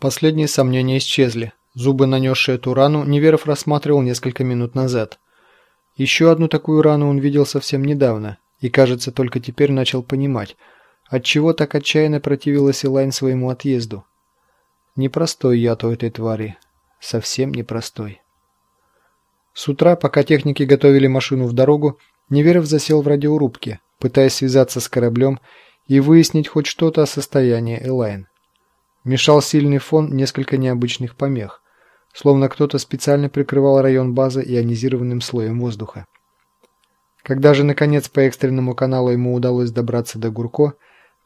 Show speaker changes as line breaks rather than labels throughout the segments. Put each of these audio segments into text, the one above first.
Последние сомнения исчезли. Зубы, нанесшие эту рану, Неверов рассматривал несколько минут назад. Еще одну такую рану он видел совсем недавно и, кажется, только теперь начал понимать, отчего так отчаянно противилась Элайн своему отъезду. Непростой яд у этой твари. Совсем непростой. С утра, пока техники готовили машину в дорогу, Неверов засел в радиорубке, пытаясь связаться с кораблем и выяснить хоть что-то о состоянии Элайн. Мешал сильный фон несколько необычных помех, словно кто-то специально прикрывал район базы ионизированным слоем воздуха. Когда же, наконец, по экстренному каналу ему удалось добраться до Гурко,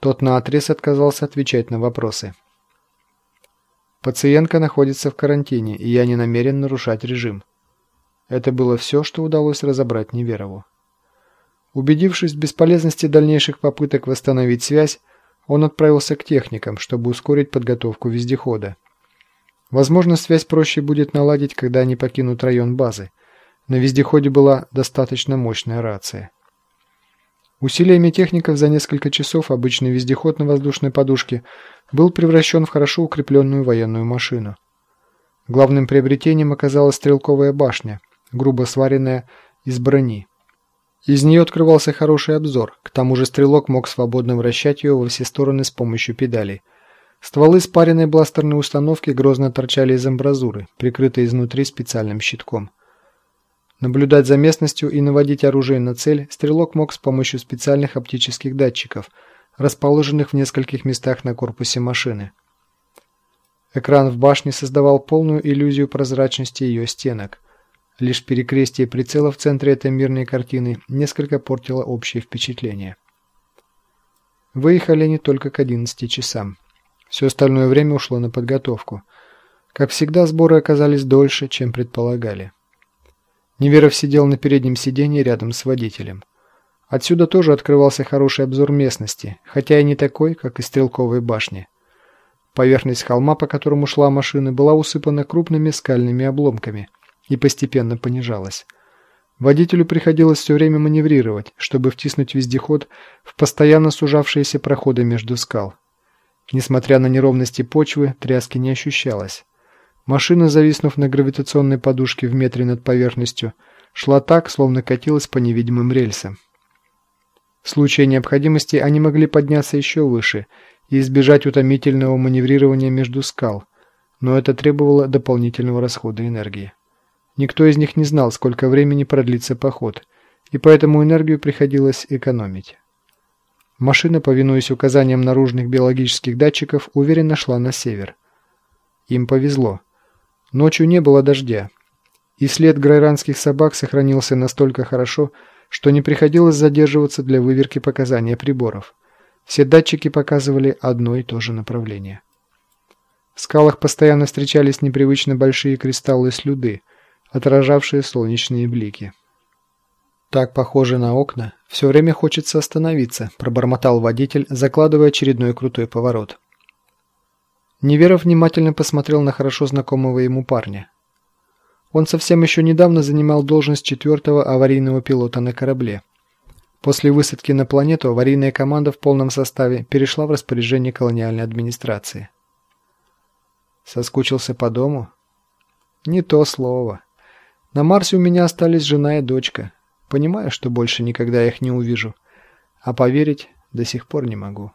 тот наотрез отказался отвечать на вопросы. Пациентка находится в карантине, и я не намерен нарушать режим. Это было все, что удалось разобрать Неверову. Убедившись в бесполезности дальнейших попыток восстановить связь, он отправился к техникам, чтобы ускорить подготовку вездехода. Возможно, связь проще будет наладить, когда они покинут район базы. На вездеходе была достаточно мощная рация. Усилиями техников за несколько часов обычный вездеход на воздушной подушке был превращен в хорошо укрепленную военную машину. Главным приобретением оказалась стрелковая башня, грубо сваренная из брони. Из нее открывался хороший обзор, к тому же стрелок мог свободно вращать ее во все стороны с помощью педалей. Стволы спаренной бластерной установки грозно торчали из амбразуры, прикрытые изнутри специальным щитком. Наблюдать за местностью и наводить оружие на цель стрелок мог с помощью специальных оптических датчиков, расположенных в нескольких местах на корпусе машины. Экран в башне создавал полную иллюзию прозрачности ее стенок. Лишь перекрестие прицела в центре этой мирной картины несколько портило общее впечатление. Выехали они только к 11 часам. Все остальное время ушло на подготовку. Как всегда, сборы оказались дольше, чем предполагали. Неверов сидел на переднем сиденье рядом с водителем. Отсюда тоже открывался хороший обзор местности, хотя и не такой, как из стрелковой башни. Поверхность холма, по которому шла машина, была усыпана крупными скальными обломками – и постепенно понижалась. Водителю приходилось все время маневрировать, чтобы втиснуть вездеход в постоянно сужавшиеся проходы между скал. Несмотря на неровности почвы, тряски не ощущалось. Машина, зависнув на гравитационной подушке в метре над поверхностью, шла так, словно катилась по невидимым рельсам. В случае необходимости они могли подняться еще выше и избежать утомительного маневрирования между скал, но это требовало дополнительного расхода энергии. Никто из них не знал, сколько времени продлится поход, и поэтому энергию приходилось экономить. Машина, повинуясь указаниям наружных биологических датчиков, уверенно шла на север. Им повезло. Ночью не было дождя, и след грайранских собак сохранился настолько хорошо, что не приходилось задерживаться для выверки показания приборов. Все датчики показывали одно и то же направление. В скалах постоянно встречались непривычно большие кристаллы слюды – отражавшие солнечные блики. «Так похоже на окна. Все время хочется остановиться», – пробормотал водитель, закладывая очередной крутой поворот. Неверов внимательно посмотрел на хорошо знакомого ему парня. Он совсем еще недавно занимал должность четвертого аварийного пилота на корабле. После высадки на планету аварийная команда в полном составе перешла в распоряжение колониальной администрации. Соскучился по дому? Не то слово. На Марсе у меня остались жена и дочка. Понимаю, что больше никогда их не увижу. А поверить до сих пор не могу.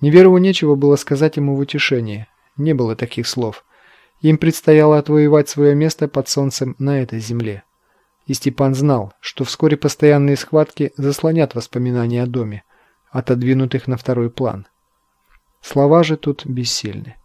Неверову нечего было сказать ему в утешение. Не было таких слов. Им предстояло отвоевать свое место под солнцем на этой земле. И Степан знал, что вскоре постоянные схватки заслонят воспоминания о доме, отодвинутых на второй план. Слова же тут бессильны.